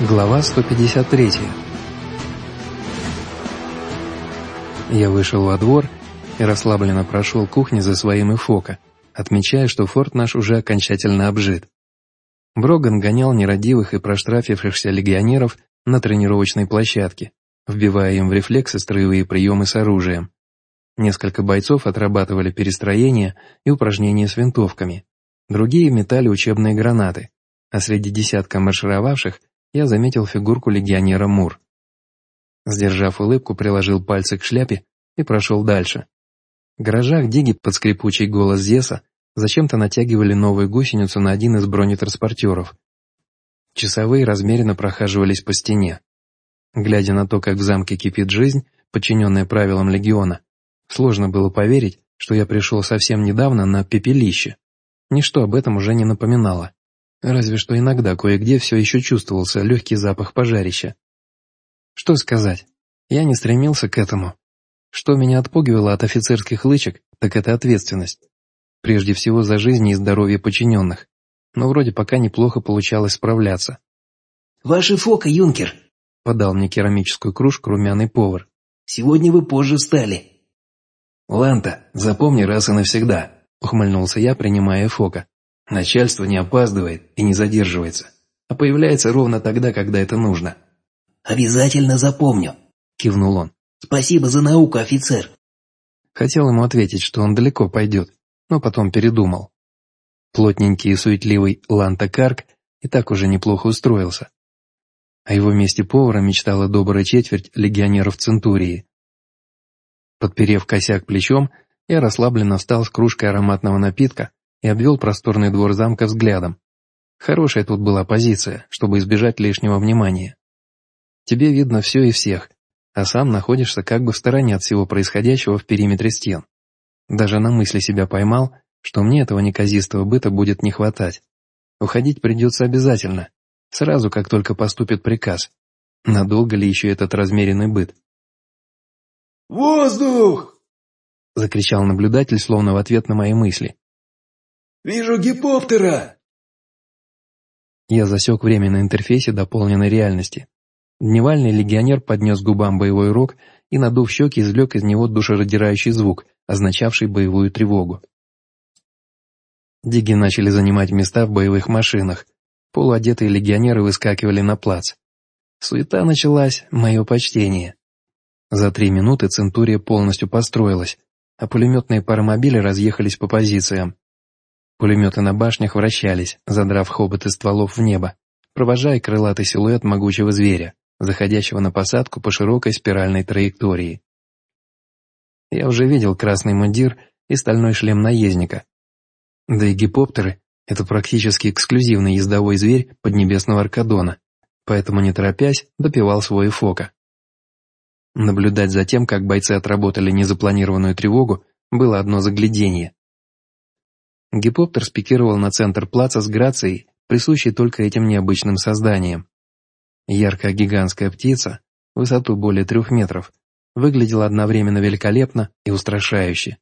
Глава 153 Я вышел во двор и расслабленно прошел кухни за своим Ифока, отмечая, что форт наш уже окончательно обжит. Броган гонял нерадивых и проштрафившихся легионеров на тренировочной площадке, вбивая им в рефлексы строевые приемы с оружием. Несколько бойцов отрабатывали перестроения и упражнения с винтовками, другие метали учебные гранаты, а среди десятка маршировавших я заметил фигурку легионера Мур. Сдержав улыбку, приложил пальцы к шляпе и прошел дальше. В гаражах Диги под скрипучий голос Зеса зачем-то натягивали новую гусеницу на один из бронетранспортеров. Часовые размеренно прохаживались по стене. Глядя на то, как в замке кипит жизнь, подчиненная правилам легиона, сложно было поверить, что я пришел совсем недавно на пепелище. Ничто об этом уже не напоминало. Разве что иногда кое-где все еще чувствовался легкий запах пожарища. Что сказать, я не стремился к этому. Что меня отпугивало от офицерских лычек, так это ответственность. Прежде всего за жизнь и здоровье подчиненных. Но вроде пока неплохо получалось справляться. «Ваши фока, юнкер!» — подал мне керамическую кружку румяный повар. «Сегодня вы позже встали». «Ланта, запомни раз и навсегда», — ухмыльнулся я, принимая фока. Начальство не опаздывает и не задерживается, а появляется ровно тогда, когда это нужно. «Обязательно запомню», — кивнул он. «Спасибо за науку, офицер». Хотел ему ответить, что он далеко пойдет, но потом передумал. Плотненький и суетливый Ланта Карк и так уже неплохо устроился. О его месте повара мечтала добрая четверть легионеров Центурии. Подперев косяк плечом, я расслабленно встал с кружкой ароматного напитка и обвел просторный двор замка взглядом. Хорошая тут была позиция, чтобы избежать лишнего внимания. Тебе видно все и всех, а сам находишься как бы в стороне от всего происходящего в периметре стен. Даже на мысли себя поймал, что мне этого неказистого быта будет не хватать. Уходить придется обязательно, сразу как только поступит приказ. Надолго ли еще этот размеренный быт? «Воздух!» — закричал наблюдатель, словно в ответ на мои мысли. «Вижу гипоптера!» Я засек время на интерфейсе дополненной реальности. Дневальный легионер поднес губам боевой рог и, надув щеки, извлек из него душераздирающий звук, означавший боевую тревогу. Диги начали занимать места в боевых машинах. Полуодетые легионеры выскакивали на плац. Суета началась, мое почтение. За три минуты Центурия полностью построилась, а пулеметные паромобили разъехались по позициям. Пулеметы на башнях вращались, задрав хоботы стволов в небо, провожая крылатый силуэт могучего зверя, заходящего на посадку по широкой спиральной траектории. Я уже видел красный мундир и стальной шлем наездника. Да и гипоптеры — это практически эксклюзивный ездовой зверь поднебесного Аркадона, поэтому, не торопясь, допивал свой фока. Наблюдать за тем, как бойцы отработали незапланированную тревогу, было одно заглядение. Гипоптер спикировал на центр плаца с грацией, присущей только этим необычным созданиям. Яркая гигантская птица, высоту более трех метров, выглядела одновременно великолепно и устрашающе.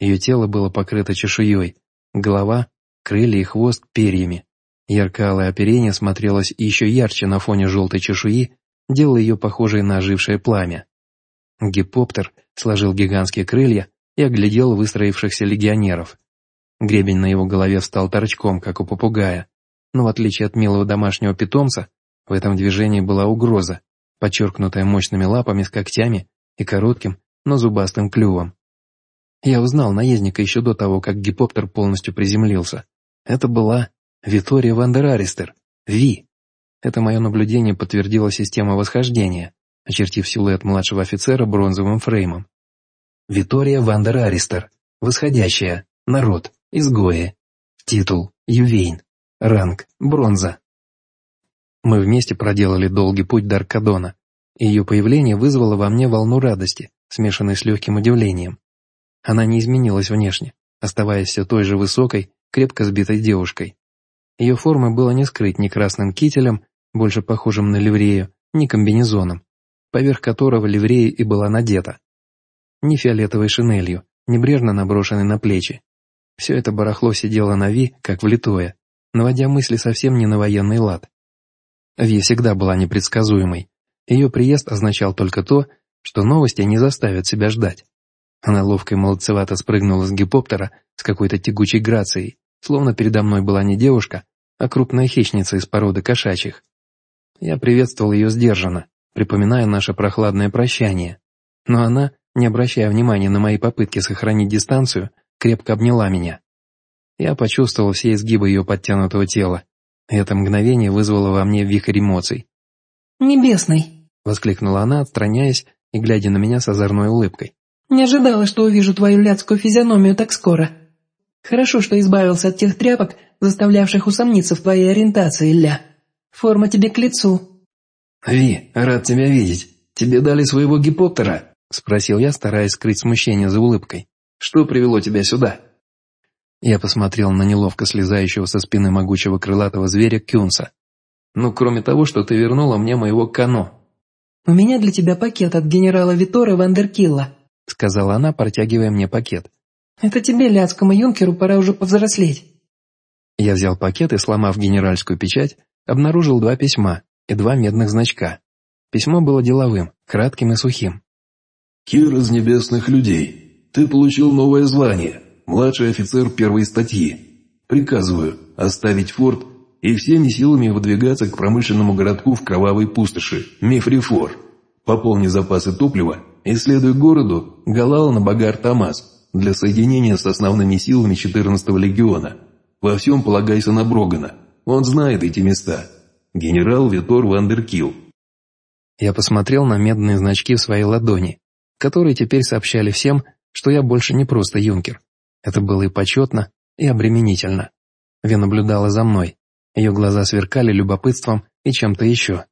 Ее тело было покрыто чешуей, голова, крылья и хвост перьями. Яркое оперение смотрелось еще ярче на фоне желтой чешуи, делая ее похожей на ожившее пламя. Гипоптер сложил гигантские крылья и оглядел выстроившихся легионеров. Гребень на его голове встал торчком, как у попугая. Но в отличие от милого домашнего питомца, в этом движении была угроза, подчеркнутая мощными лапами с когтями и коротким, но зубастым клювом. Я узнал наездника еще до того, как гипоптер полностью приземлился. Это была Витория Вандераристер, Ви. Это мое наблюдение подтвердила система восхождения, очертив силуэт младшего офицера бронзовым фреймом. Витория Вандераристер, восходящая, народ, Изгои. Титул. Ювейн. Ранг. Бронза. Мы вместе проделали долгий путь до Аркадона, ее появление вызвало во мне волну радости, смешанной с легким удивлением. Она не изменилась внешне, оставаясь все той же высокой, крепко сбитой девушкой. Ее формы было не скрыть ни красным кителем, больше похожим на ливрею, ни комбинезоном, поверх которого ливрея и была надета, ни фиолетовой шинелью, небрежно наброшенной на плечи, все это барахло сидело на Ви, как влитое, наводя мысли совсем не на военный лад. Ви всегда была непредсказуемой. Ее приезд означал только то, что новости не заставят себя ждать. Она ловко и молодцевато спрыгнула с гипоптера с какой-то тягучей грацией, словно передо мной была не девушка, а крупная хищница из породы кошачьих. Я приветствовал ее сдержанно, припоминая наше прохладное прощание. Но она, не обращая внимания на мои попытки сохранить дистанцию, крепко обняла меня. Я почувствовал все изгибы ее подтянутого тела, и это мгновение вызвало во мне вихрь эмоций. «Небесный!» — воскликнула она, отстраняясь и глядя на меня с озорной улыбкой. «Не ожидала, что увижу твою ляцкую физиономию так скоро. Хорошо, что избавился от тех тряпок, заставлявших усомниться в твоей ориентации, Ля. Форма тебе к лицу». «Ви, рад тебя видеть. Тебе дали своего гипоптера?» — спросил я, стараясь скрыть смущение за улыбкой. «Что привело тебя сюда?» Я посмотрел на неловко слезающего со спины могучего крылатого зверя Кюнса. «Ну, кроме того, что ты вернула мне моего Кано». «У меня для тебя пакет от генерала Витора Вандеркилла», — сказала она, протягивая мне пакет. «Это тебе, ляцкому юнкеру, пора уже повзрослеть». Я взял пакет и, сломав генеральскую печать, обнаружил два письма и два медных значка. Письмо было деловым, кратким и сухим. «Кир из небесных людей, ты получил новое звание, младший офицер первой статьи. Приказываю оставить форт и всеми силами выдвигаться к промышленному городку в кровавой пустоши, Мифрифор. Пополни запасы топлива и следуй городу Галал-Набагар-Тамас для соединения с основными силами 14-го легиона. Во всем полагайся на Брогана, он знает эти места. Генерал Витор Вандеркилл. Я посмотрел на медные значки в своей ладони, которые теперь сообщали всем, что я больше не просто юнкер. Это было и почетно, и обременительно. Ви наблюдала за мной. Ее глаза сверкали любопытством и чем-то еще.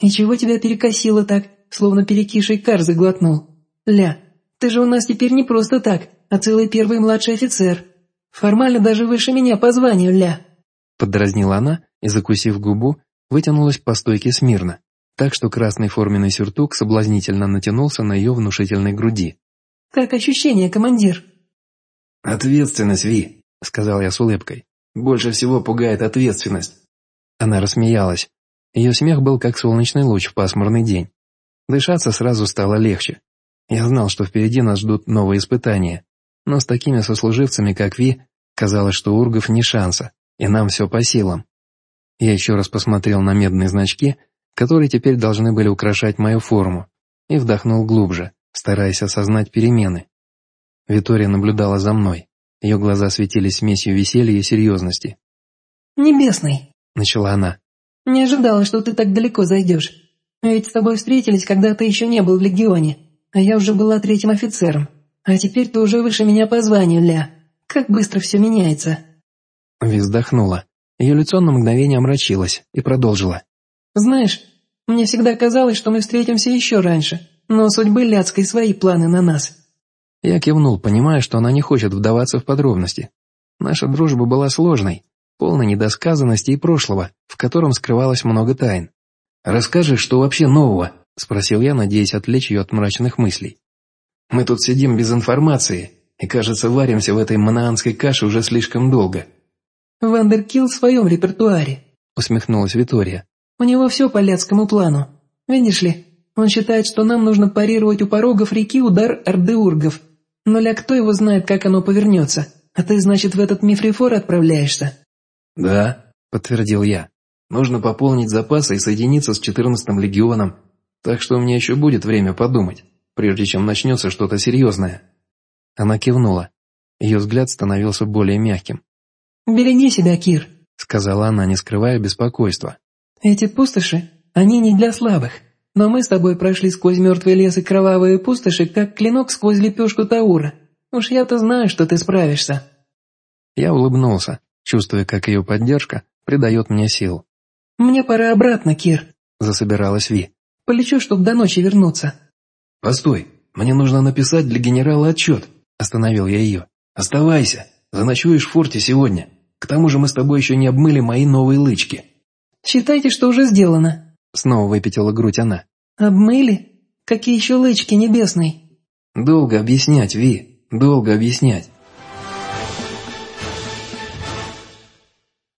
«И чего тебя перекосило так, словно перекишей кар заглотнул? Ля, ты же у нас теперь не просто так, а целый первый младший офицер. Формально даже выше меня по званию, Ля». Подразнила она и, закусив губу, вытянулась по стойке смирно, так что красный форменный сюртук соблазнительно натянулся на ее внушительной груди. «Как ощущение, командир?» «Ответственность, Ви», — сказал я с улыбкой. «Больше всего пугает ответственность». Она рассмеялась. Ее смех был как солнечный луч в пасмурный день. Дышаться сразу стало легче. Я знал, что впереди нас ждут новые испытания, но с такими сослуживцами, как Ви, казалось, что Ургов не шанса, и нам все по силам. Я еще раз посмотрел на медные значки, которые теперь должны были украшать мою форму, и вдохнул глубже, стараясь осознать перемены. Витория наблюдала за мной. Ее глаза светились смесью веселья и серьезности. «Небесный», — начала она. «Не ожидала, что ты так далеко зайдешь. Ведь с тобой встретились, когда ты еще не был в Легионе, а я уже была третьим офицером. А теперь ты уже выше меня по званию, Ля. Как быстро все меняется». Ви вздохнула. Ее лицо на мгновение омрачилось и продолжила. «Знаешь, мне всегда казалось, что мы встретимся еще раньше, но судьбы Ляцкой свои планы на нас». Я кивнул, понимая, что она не хочет вдаваться в подробности. Наша дружба была сложной, полной недосказанности и прошлого, в котором скрывалось много тайн. «Расскажи, что вообще нового?» – спросил я, надеясь отвлечь ее от мрачных мыслей. «Мы тут сидим без информации, и, кажется, варимся в этой манаанской каше уже слишком долго». «Вандеркилл в своем репертуаре», — усмехнулась Витория. «У него все по ляцкому плану. Видишь ли, он считает, что нам нужно парировать у порогов реки удар ордеургов. Но ля кто его знает, как оно повернется. А ты, значит, в этот мифрифор отправляешься?» «Да», — подтвердил я. «Нужно пополнить запасы и соединиться с четырнадцатым легионом. Так что у меня еще будет время подумать, прежде чем начнется что-то серьезное». Она кивнула. Ее взгляд становился более мягким. «Береги себя, Кир», — сказала она, не скрывая беспокойства. «Эти пустоши, они не для слабых, но мы с тобой прошли сквозь мертвый лес и кровавые пустоши, как клинок сквозь лепешку Таура. Уж я-то знаю, что ты справишься». Я улыбнулся, чувствуя, как ее поддержка придает мне сил. «Мне пора обратно, Кир», — засобиралась Ви. «Полечу, чтобы до ночи вернуться». «Постой, мне нужно написать для генерала отчет», — остановил я ее. «Оставайся». Заночуешь в форте сегодня. К тому же мы с тобой еще не обмыли мои новые лычки». «Считайте, что уже сделано», — снова выпятила грудь она. «Обмыли? Какие еще лычки небесные?» «Долго объяснять, Ви, долго объяснять.